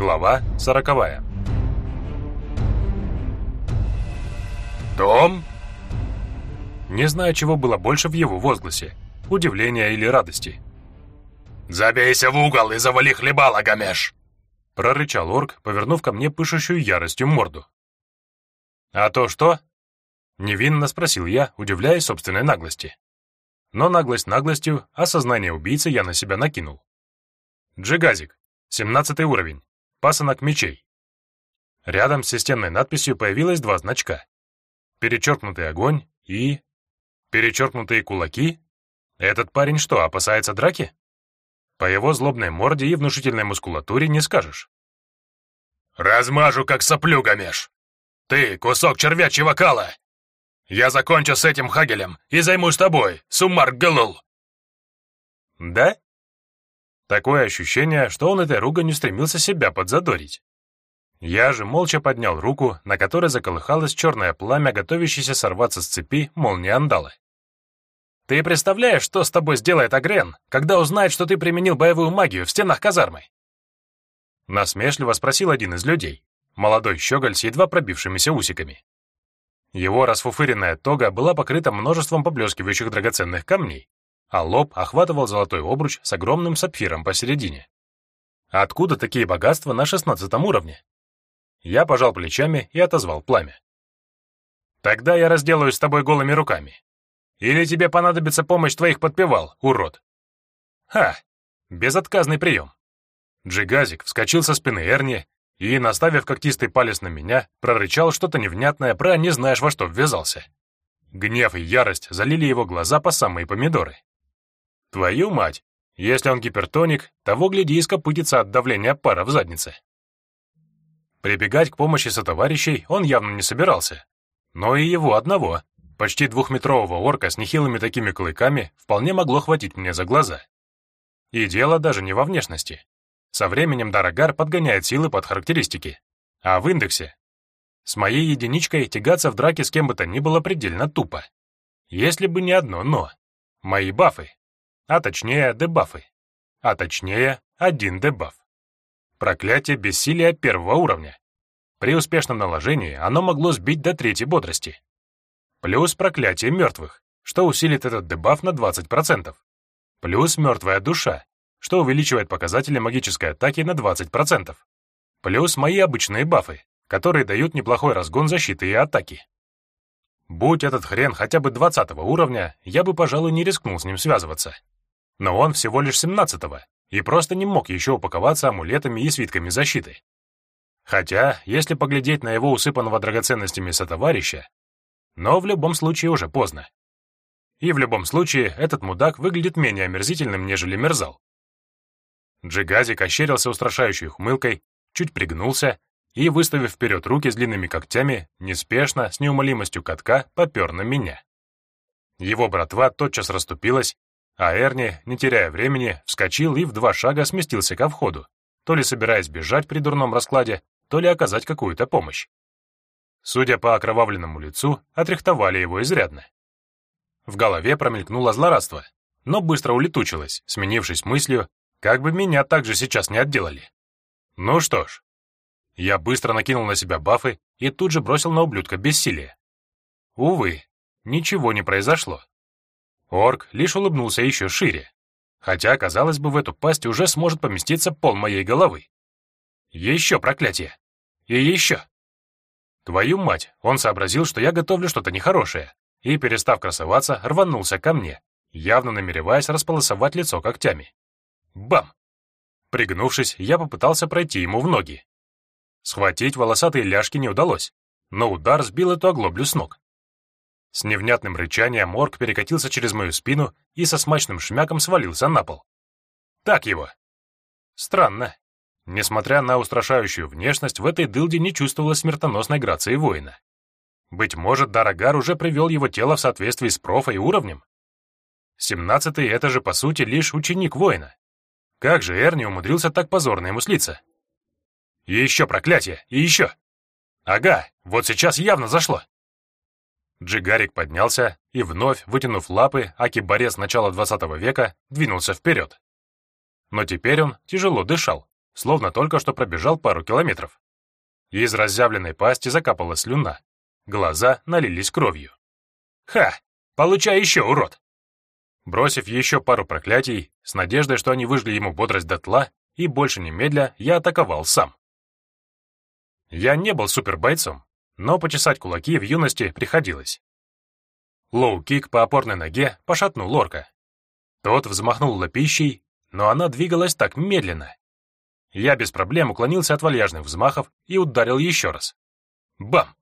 Глава сороковая. «Том?» Не знаю, чего было больше в его возгласе – удивления или радости. «Забейся в угол и завали хлебало, Гамеш!» – прорычал орк, повернув ко мне пышущую яростью морду. «А то что?» – невинно спросил я, удивляясь собственной наглости. Но наглость наглостью, а сознание убийцы я на себя накинул. Джигазик, 17 уровень, пасынок мечей. Рядом с системной надписью появилось два значка. Перечеркнутый огонь и... Перечеркнутые кулаки? Этот парень что, опасается драки? По его злобной морде и внушительной мускулатуре не скажешь. «Размажу, как соплю, Гамеш! Ты, кусок червячьего кала! Я закончу с этим Хагелем и займусь тобой, Суммар Галул!» «Да?» Такое ощущение, что он этой руганью стремился себя подзадорить. Я же молча поднял руку, на которой заколыхалось черное пламя, готовящееся сорваться с цепи молнии Андала. «Ты представляешь, что с тобой сделает Агрен, когда узнает, что ты применил боевую магию в стенах казармы?» Насмешливо спросил один из людей, молодой щеголь с едва пробившимися усиками. Его расфуфыренная тога была покрыта множеством поблескивающих драгоценных камней, а лоб охватывал золотой обруч с огромным сапфиром посередине. Откуда такие богатства на шестнадцатом уровне? Я пожал плечами и отозвал пламя. «Тогда я разделаюсь с тобой голыми руками. Или тебе понадобится помощь твоих подпевал, урод?» «Ха! Безотказный прием!» Джигазик вскочил со спины Эрни и, наставив когтистый палец на меня, прорычал что-то невнятное про «не знаешь, во что ввязался». Гнев и ярость залили его глаза по самые помидоры. «Твою мать! Если он гипертоник, того, гляди, и скопытится от давления пара в заднице». Прибегать к помощи сотоварищей он явно не собирался. Но и его одного, почти двухметрового орка с нехилыми такими клыками, вполне могло хватить мне за глаза. И дело даже не во внешности. Со временем Дарагар подгоняет силы под характеристики. А в индексе? С моей единичкой тягаться в драке с кем бы то ни было предельно тупо. Если бы не одно «но». Мои бафы. А точнее, дебафы. А точнее, один дебаф. Проклятие бессилия первого уровня. При успешном наложении оно могло сбить до третьей бодрости. Плюс проклятие мертвых, что усилит этот дебаф на 20%. Плюс мертвая душа, что увеличивает показатели магической атаки на 20%. Плюс мои обычные бафы, которые дают неплохой разгон защиты и атаки. Будь этот хрен хотя бы 20 уровня, я бы, пожалуй, не рискнул с ним связываться. Но он всего лишь 17 -го, и просто не мог еще упаковаться амулетами и свитками защиты. Хотя, если поглядеть на его усыпанного драгоценностями сотоварища, но в любом случае уже поздно. И в любом случае этот мудак выглядит менее омерзительным, нежели мерзал. Джигазик ощерился устрашающей ухмылкой, чуть пригнулся и, выставив вперед руки с длинными когтями, неспешно, с неумолимостью катка, попер на меня. Его братва тотчас расступилась, а Эрни, не теряя времени, вскочил и в два шага сместился ко входу, то ли собираясь бежать при дурном раскладе, то ли оказать какую-то помощь. Судя по окровавленному лицу, отрихтовали его изрядно. В голове промелькнуло злорадство, но быстро улетучилось, сменившись мыслью, как бы меня также сейчас не отделали. Ну что ж. Я быстро накинул на себя бафы и тут же бросил на ублюдка бессилие. Увы, ничего не произошло. Орк лишь улыбнулся еще шире, хотя, казалось бы, в эту пасть уже сможет поместиться пол моей головы. Еще проклятие! И еще! Твою мать, он сообразил, что я готовлю что-то нехорошее, и, перестав красоваться, рванулся ко мне, явно намереваясь располосовать лицо когтями. Бам! Пригнувшись, я попытался пройти ему в ноги. Схватить волосатые ляжки не удалось, но удар сбил эту оглоблю с ног. С невнятным рычанием морг перекатился через мою спину и со смачным шмяком свалился на пол. Так его. Странно. Несмотря на устрашающую внешность, в этой дылде не чувствовалось смертоносной грации воина. Быть может, Дарагар уже привел его тело в соответствии с профой и уровнем? Семнадцатый — это же, по сути, лишь ученик воина. Как же Эрни умудрился так позорно ему слиться? И еще проклятие, и еще! Ага, вот сейчас явно зашло. Джигарик поднялся и, вновь вытянув лапы, аки-борец начала 20 века, двинулся вперед. Но теперь он тяжело дышал, словно только что пробежал пару километров. Из разъявленной пасти закапала слюна. Глаза налились кровью. «Ха! Получай еще, урод!» Бросив еще пару проклятий, с надеждой, что они выжгли ему бодрость дотла, и больше немедля я атаковал сам. Я не был супербойцом, но почесать кулаки в юности приходилось. Лоу-кик по опорной ноге пошатнул орка. Тот взмахнул лапищей, но она двигалась так медленно. Я без проблем уклонился от вальяжных взмахов и ударил еще раз. Бам!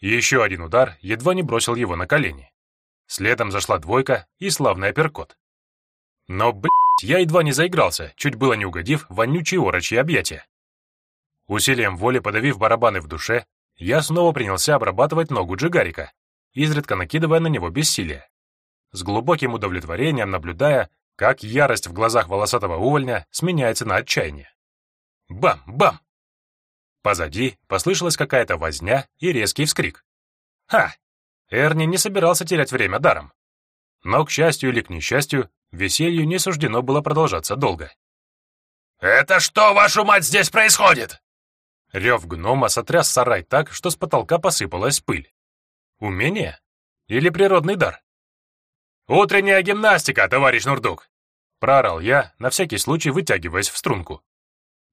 Еще один удар едва не бросил его на колени. Следом зашла двойка и славный апперкот. Но, блядь, я едва не заигрался, чуть было не угодив вонючие орочьи объятия. Усилием воли подавив барабаны в душе, я снова принялся обрабатывать ногу Джигарика, изредка накидывая на него бессилие. С глубоким удовлетворением наблюдая, как ярость в глазах волосатого увольня сменяется на отчаяние. Бам! Бам! Позади послышалась какая-то возня и резкий вскрик. Ха! Эрни не собирался терять время даром. Но, к счастью или к несчастью, веселью не суждено было продолжаться долго. «Это что, вашу мать, здесь происходит?» Рев гнома сотряс сарай так, что с потолка посыпалась пыль. Умение? Или природный дар? «Утренняя гимнастика, товарищ Нурдук!» Проорал я, на всякий случай вытягиваясь в струнку.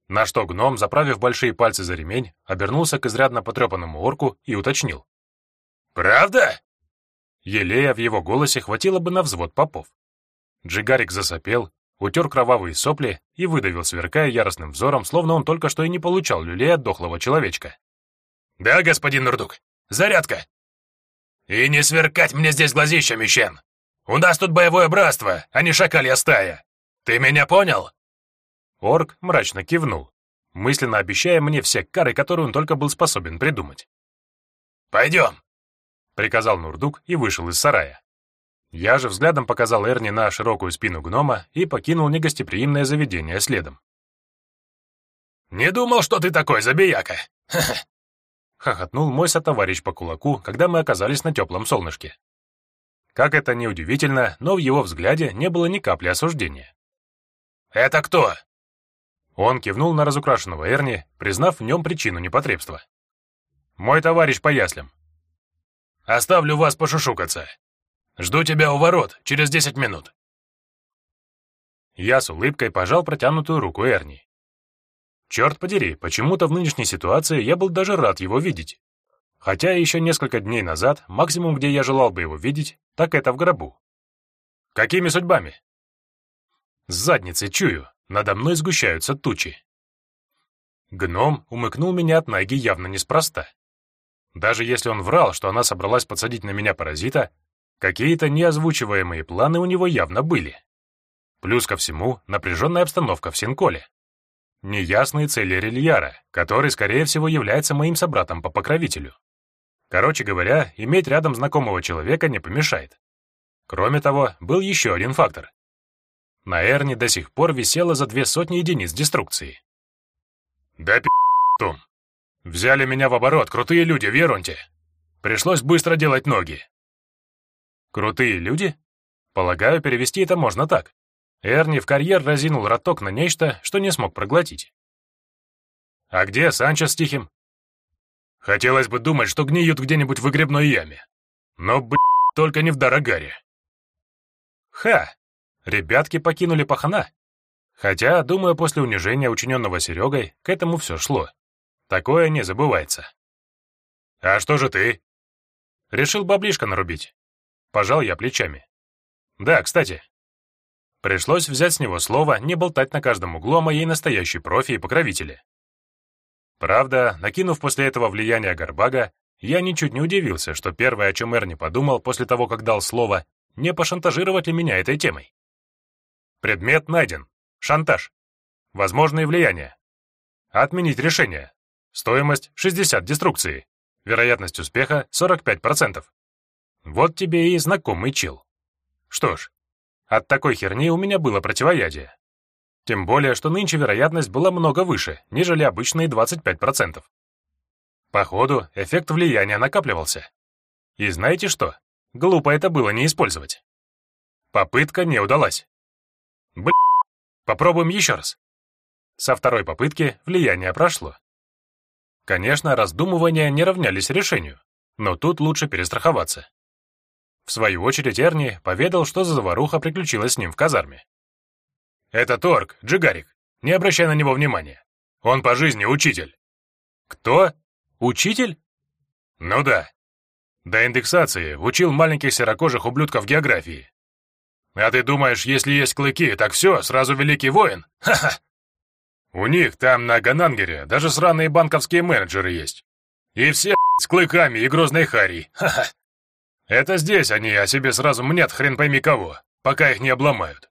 На что гном, заправив большие пальцы за ремень, обернулся к изрядно потрепанному орку и уточнил. «Правда?» Елея в его голосе хватило бы на взвод попов. Джигарик засопел, утер кровавые сопли и выдавил, сверкая яростным взором, словно он только что и не получал люлей от дохлого человечка. «Да, господин Нурдук, зарядка!» «И не сверкать мне здесь глазищами, Щен! У нас тут боевое братство, а не шакалья стая! Ты меня понял?» Орк мрачно кивнул, мысленно обещая мне все кары, которые он только был способен придумать. «Пойдем!» — приказал Нурдук и вышел из сарая. Я же взглядом показал Эрни на широкую спину гнома и покинул негостеприимное заведение следом. «Не думал, что ты такой забияка!» Хохотнул мой сотоварищ по кулаку, когда мы оказались на теплом солнышке. Как это ни удивительно, но в его взгляде не было ни капли осуждения. «Это кто?» Он кивнул на разукрашенного Эрни, признав в нем причину непотребства. «Мой товарищ по яслям». «Оставлю вас пошушукаться. Жду тебя у ворот через десять минут». Я с улыбкой пожал протянутую руку Эрни. Черт подери, почему-то в нынешней ситуации я был даже рад его видеть. Хотя еще несколько дней назад максимум, где я желал бы его видеть, так это в гробу. Какими судьбами? С задницей чую, надо мной сгущаются тучи. Гном умыкнул меня от Найги явно неспроста. Даже если он врал, что она собралась подсадить на меня паразита, какие-то неозвучиваемые планы у него явно были. Плюс ко всему напряженная обстановка в Синколе. Неясные цели Рильяра, который, скорее всего, является моим собратом по покровителю. Короче говоря, иметь рядом знакомого человека не помешает. Кроме того, был еще один фактор. На Эрне до сих пор висело за две сотни единиц деструкции. «Да пи***. Взяли меня в оборот крутые люди в Ерунте. Пришлось быстро делать ноги». «Крутые люди?» Полагаю, перевести это можно так. Эрни в карьер разинул роток на нечто, что не смог проглотить. «А где Санчо с Тихим?» «Хотелось бы думать, что гниют где-нибудь в выгребной яме. Но, блядь, только не в Дорогаре». «Ха! Ребятки покинули пахана. Хотя, думаю, после унижения, учиненного Серегой, к этому все шло. Такое не забывается. «А что же ты?» Решил баблишко нарубить. Пожал я плечами. Да, кстати. Пришлось взять с него слово не болтать на каждом углу о моей настоящей профи и покровителе. Правда, накинув после этого влияние Горбага, я ничуть не удивился, что первое, о чем Эрни подумал после того, как дал слово, не пошантажировать ли меня этой темой. Предмет найден. Шантаж. Возможные влияния. Отменить решение. Стоимость 60 деструкции. Вероятность успеха 45%. Вот тебе и знакомый чил. Что ж, от такой херни у меня было противоядие. Тем более, что нынче вероятность была много выше, нежели обычные 25%. Походу, эффект влияния накапливался. И знаете что? Глупо это было не использовать. Попытка не удалась. Блин, попробуем еще раз. Со второй попытки влияние прошло. Конечно, раздумывания не равнялись решению, но тут лучше перестраховаться. В свою очередь Эрни поведал, что за заваруха приключилась с ним в казарме. «Это Торг, Джигарик. Не обращай на него внимания. Он по жизни учитель». «Кто? Учитель?» «Ну да. До индексации учил маленьких серокожих ублюдков географии. А ты думаешь, если есть клыки, так все, сразу великий воин? Ха-ха! У них там на Ганангере даже сраные банковские менеджеры есть. И все с клыками и грозной харей. Ха-ха! Это здесь они о себе сразу мнят хрен пойми кого, пока их не обломают.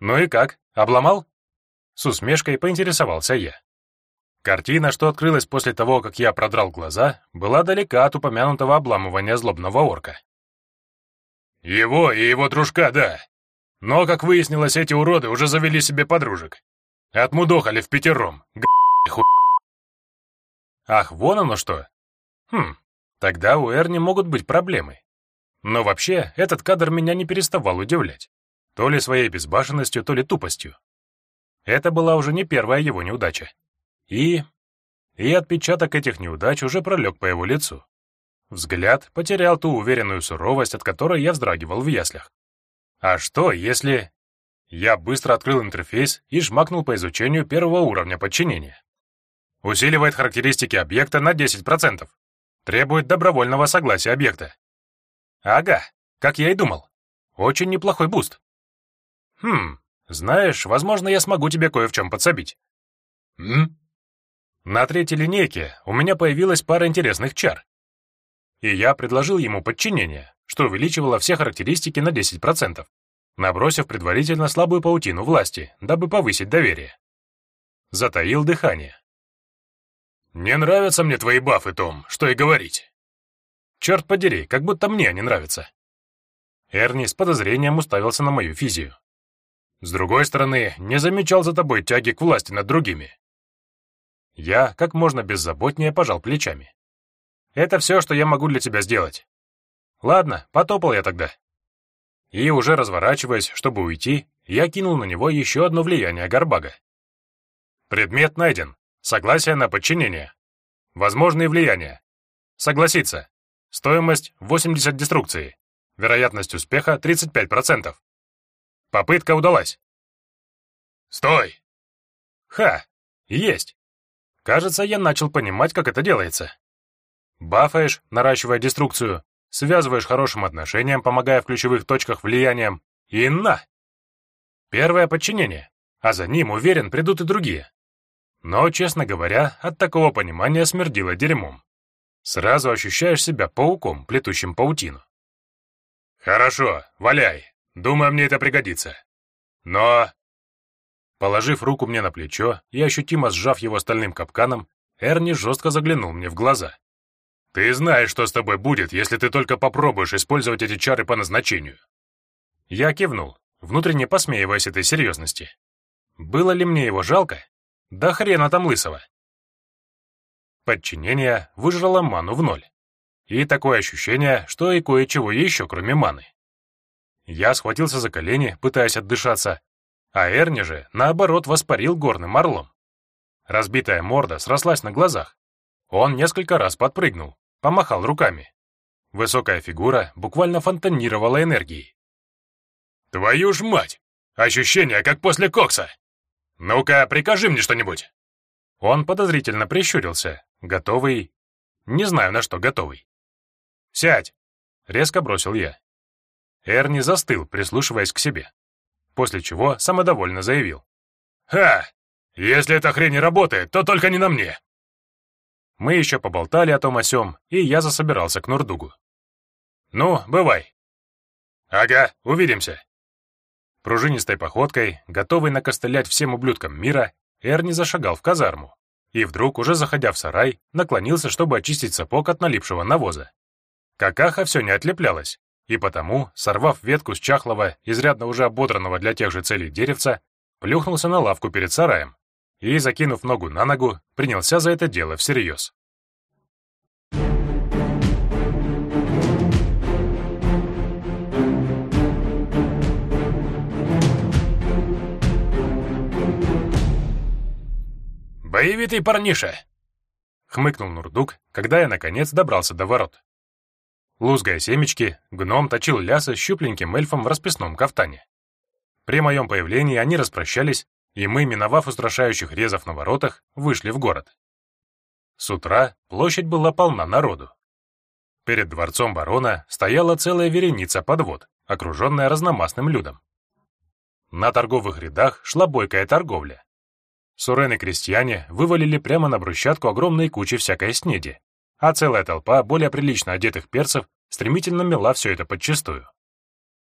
Ну и как, обломал? С усмешкой поинтересовался я. Картина, что открылась после того, как я продрал глаза, была далека от упомянутого обламывания злобного орка. Его и его дружка, да. Но, как выяснилось, эти уроды уже завели себе подружек. Отмудохали в пятером. Ах, вон оно что. Хм, тогда у Эрни могут быть проблемы. Но вообще, этот кадр меня не переставал удивлять. То ли своей безбашенностью, то ли тупостью. Это была уже не первая его неудача. И... И отпечаток этих неудач уже пролег по его лицу. Взгляд потерял ту уверенную суровость, от которой я вздрагивал в яслях. А что, если... Я быстро открыл интерфейс и жмакнул по изучению первого уровня подчинения. Усиливает характеристики объекта на 10%. Требует добровольного согласия объекта. Ага, как я и думал. Очень неплохой буст. Хм, знаешь, возможно, я смогу тебе кое в чем подсобить. М? На третьей линейке у меня появилась пара интересных чар. И я предложил ему подчинение, что увеличивало все характеристики на 10%, набросив предварительно слабую паутину власти, дабы повысить доверие. Затаил дыхание. «Не нравятся мне твои бафы, Том, что и говорить». «Черт подери, как будто мне они нравятся». Эрни с подозрением уставился на мою физию. «С другой стороны, не замечал за тобой тяги к власти над другими. Я как можно беззаботнее пожал плечами. Это все, что я могу для тебя сделать. Ладно, потопал я тогда. И уже разворачиваясь, чтобы уйти, я кинул на него еще одно влияние Горбага. Предмет найден. Согласие на подчинение. Возможные влияния. Согласиться. Стоимость 80 деструкции. Вероятность успеха 35%. Попытка удалась. Стой! Ха! Есть! Кажется, я начал понимать, как это делается. Бафаешь, наращивая деструкцию, связываешь хорошим отношением, помогая в ключевых точках влиянием, и на! Первое подчинение, а за ним, уверен, придут и другие. Но, честно говоря, от такого понимания смердило дерьмом. Сразу ощущаешь себя пауком, плетущим паутину. «Хорошо, валяй. Думаю, мне это пригодится. Но Положив руку мне на плечо и ощутимо сжав его стальным капканом, Эрни жестко заглянул мне в глаза. «Ты знаешь, что с тобой будет, если ты только попробуешь использовать эти чары по назначению». Я кивнул, внутренне посмеиваясь этой серьезности. Было ли мне его жалко? Да хрена там лысого. Подчинение выжрало ману в ноль. И такое ощущение, что и кое-чего еще, кроме маны. Я схватился за колени, пытаясь отдышаться, а Эрни же, наоборот, воспарил горным орлом. Разбитая морда срослась на глазах. Он несколько раз подпрыгнул, помахал руками. Высокая фигура буквально фонтанировала энергией. «Твою ж мать! Ощущение, как после кокса! Ну-ка, прикажи мне что-нибудь!» Он подозрительно прищурился, готовый... Не знаю, на что готовый. «Сядь!» — резко бросил я. Эрни застыл, прислушиваясь к себе после чего самодовольно заявил. «Ха! Если эта хрень работает, то только не на мне!» Мы еще поболтали о том о сём, и я засобирался к Нурдугу. «Ну, бывай!» «Ага, увидимся!» Пружинистой походкой, готовый накостылять всем ублюдкам мира, Эрни зашагал в казарму, и вдруг, уже заходя в сарай, наклонился, чтобы очистить сапог от налипшего навоза. Какаха все не отлеплялась, и потому, сорвав ветку с чахлого, изрядно уже ободранного для тех же целей деревца, плюхнулся на лавку перед сараем и, закинув ногу на ногу, принялся за это дело всерьез. Боевитый парниша!» Хмыкнул Нурдук, когда я, наконец, добрался до ворот. Лузгая семечки, гном точил лясы щупленьким эльфом в расписном кафтане. При моем появлении они распрощались, и мы, миновав устрашающих резов на воротах, вышли в город. С утра площадь была полна народу. Перед дворцом барона стояла целая вереница подвод, окруженная разномастным людом. На торговых рядах шла бойкая торговля. Сурены-крестьяне вывалили прямо на брусчатку огромные кучи всякой снеди, а целая толпа более прилично одетых перцев стремительно мела все это подчистую.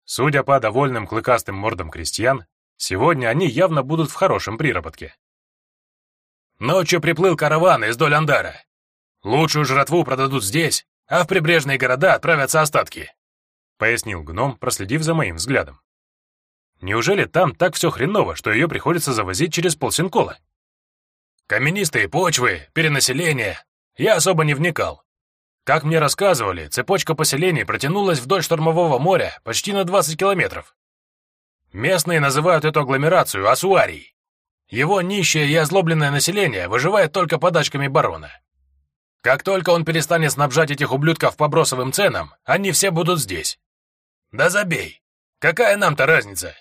Судя по довольным клыкастым мордам крестьян, сегодня они явно будут в хорошем приработке. Ночью приплыл караван из Доль-Андара. Лучшую жратву продадут здесь, а в прибрежные города отправятся остатки», — пояснил гном, проследив за моим взглядом. Неужели там так все хреново, что ее приходится завозить через полсинкола? Каменистые почвы, перенаселение. Я особо не вникал. Как мне рассказывали, цепочка поселений протянулась вдоль штормового моря почти на 20 километров. Местные называют эту агломерацию Асуарией. Его нищее и озлобленное население выживает только подачками барона. Как только он перестанет снабжать этих ублюдков по бросовым ценам, они все будут здесь. Да забей. Какая нам-то разница?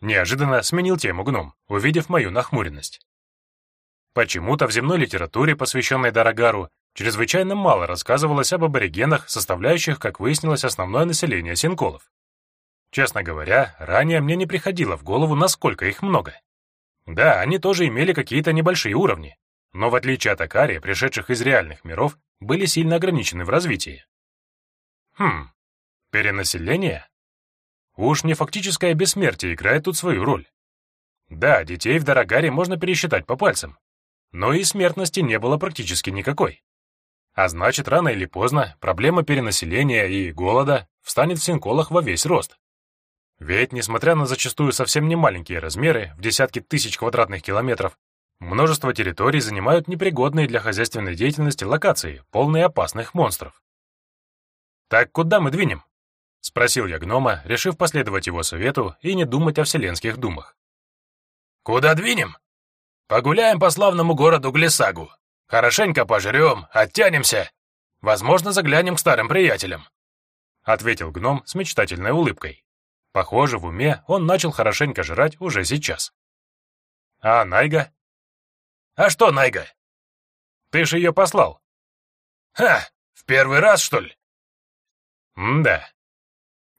Неожиданно сменил тему гном, увидев мою нахмуренность. Почему-то в земной литературе, посвященной Дорогару, чрезвычайно мало рассказывалось об аборигенах, составляющих, как выяснилось, основное население синколов. Честно говоря, ранее мне не приходило в голову, насколько их много. Да, они тоже имели какие-то небольшие уровни, но в отличие от Акари, пришедших из реальных миров, были сильно ограничены в развитии. Хм, перенаселение? Уж не фактическое бессмертие играет тут свою роль. Да, детей в Дорогаре можно пересчитать по пальцам, но и смертности не было практически никакой. А значит, рано или поздно проблема перенаселения и голода встанет в Синколах во весь рост. Ведь, несмотря на зачастую совсем не маленькие размеры, в десятки тысяч квадратных километров, множество территорий занимают непригодные для хозяйственной деятельности локации, полные опасных монстров. Так куда мы двинем? — спросил я гнома, решив последовать его совету и не думать о вселенских думах. «Куда двинем? Погуляем по славному городу Глисагу. Хорошенько пожрем, оттянемся. Возможно, заглянем к старым приятелям», — ответил гном с мечтательной улыбкой. Похоже, в уме он начал хорошенько жрать уже сейчас. «А Найга?» «А что Найга?» «Ты же ее послал». «Ха, в первый раз, что ли?» «М-да.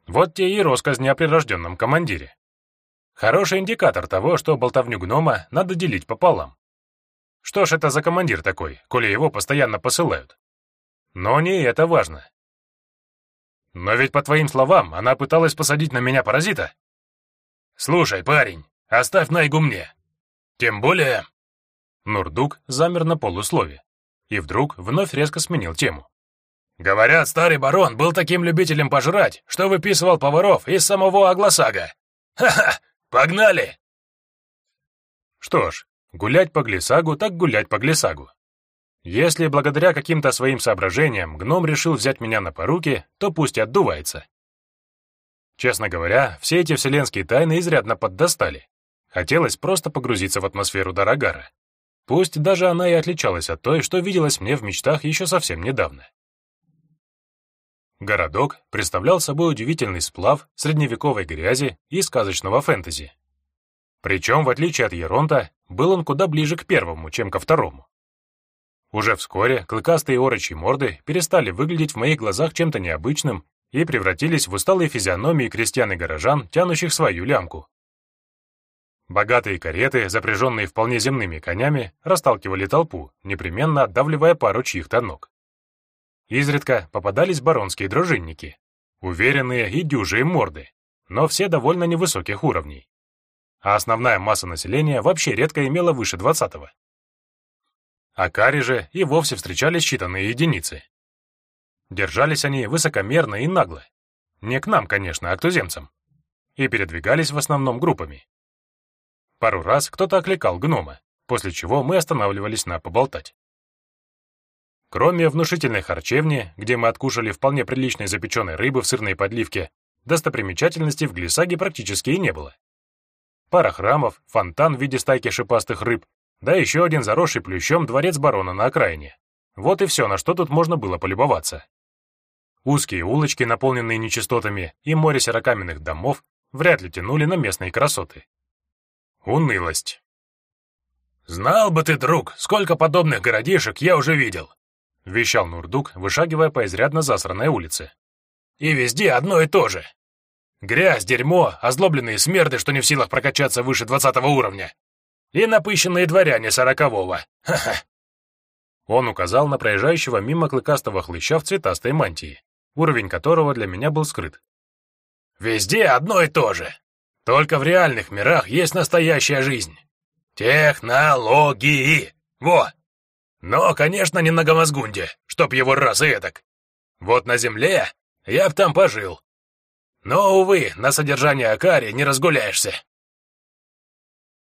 Вот те и росказни о прирожденном командире. Хороший индикатор того, что болтовню гнома надо делить пополам. Что ж это за командир такой, коли его постоянно посылают? Но не это важно. Но ведь, по твоим словам, она пыталась посадить на меня паразита. Слушай, парень, оставь Найгу мне. Тем более... Нурдук замер на полуслове и вдруг вновь резко сменил тему. Говорят, старый барон был таким любителем пожрать, что выписывал поваров из самого Агласага. Ха-ха, погнали! Что ж, гулять по Глисагу так гулять по Глисагу. Если благодаря каким-то своим соображениям гном решил взять меня на поруки, то пусть отдувается. Честно говоря, все эти вселенские тайны изрядно поддостали. Хотелось просто погрузиться в атмосферу Дорогара. Пусть даже она и отличалась от той, что виделась мне в мечтах еще совсем недавно. Городок представлял собой удивительный сплав средневековой грязи и сказочного фэнтези. Причем, в отличие от Еронта, был он куда ближе к первому, чем ко второму. Уже вскоре клыкастые орочьи морды перестали выглядеть в моих глазах чем-то необычным и превратились в усталые физиономии крестьян и горожан, тянущих свою лямку. Богатые кареты, запряженные вполне земными конями, расталкивали толпу, непременно отдавливая пару чьих-то ног. Изредка попадались баронские дружинники, уверенные и дюжие морды, но все довольно невысоких уровней. А основная масса населения вообще редко имела выше двадцатого. А кари же и вовсе встречались считанные единицы. Держались они высокомерно и нагло. Не к нам, конечно, а к туземцам. И передвигались в основном группами. Пару раз кто-то окликал гнома, после чего мы останавливались на поболтать. Кроме внушительной харчевни, где мы откушали вполне приличной запеченной рыбы в сырной подливке, достопримечательностей в Глиссаге практически и не было. Пара храмов, фонтан в виде стайки шипастых рыб, Да еще один заросший плющом дворец барона на окраине. Вот и все, на что тут можно было полюбоваться. Узкие улочки, наполненные нечистотами, и море серокаменных домов вряд ли тянули на местные красоты. Унылость. «Знал бы ты, друг, сколько подобных городишек я уже видел!» — вещал Нурдук, вышагивая по изрядно засранной улице. «И везде одно и то же. Грязь, дерьмо, озлобленные смерды, что не в силах прокачаться выше двадцатого уровня. И напыщенные дворяне сорокового. Ха-ха!» Он указал на проезжающего мимо клыкастого хлыща в цветастой мантии уровень которого для меня был скрыт. «Везде одно и то же. Только в реальных мирах есть настоящая жизнь. Технологии! Во! Но, конечно, не на Гамазгунде, чтоб его раз и эдак. Вот на Земле я б там пожил. Но, увы, на содержание Акари не разгуляешься».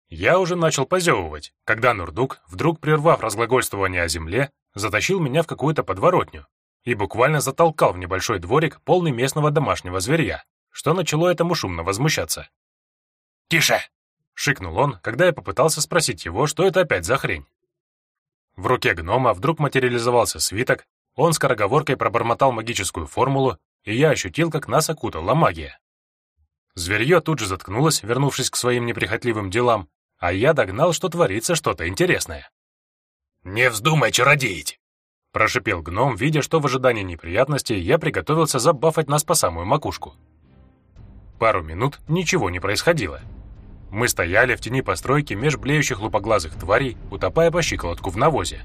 Я уже начал позевывать, когда Нурдук, вдруг прервав разглагольствование о земле, затащил меня в какую-то подворотню, и буквально затолкал в небольшой дворик, полный местного домашнего зверья, что начало этому шумно возмущаться. «Тише!» — шикнул он, когда я попытался спросить его, что это опять за хрень. В руке гнома вдруг материализовался свиток, он скороговоркой пробормотал магическую формулу, и я ощутил, как нас окутала магия. Зверье тут же заткнулось, вернувшись к своим неприхотливым делам, а я догнал, что творится что-то интересное. «Не вздумай чародеять!» Прошипел гном, видя, что в ожидании неприятностей я приготовился забафать нас по самую макушку. Пару минут ничего не происходило. Мы стояли в тени постройки меж блеющих лупоглазых тварей, утопая по щиколотку в навозе.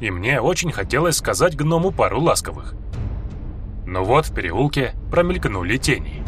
И мне очень хотелось сказать гному пару ласковых. Но вот в переулке промелькнули тени.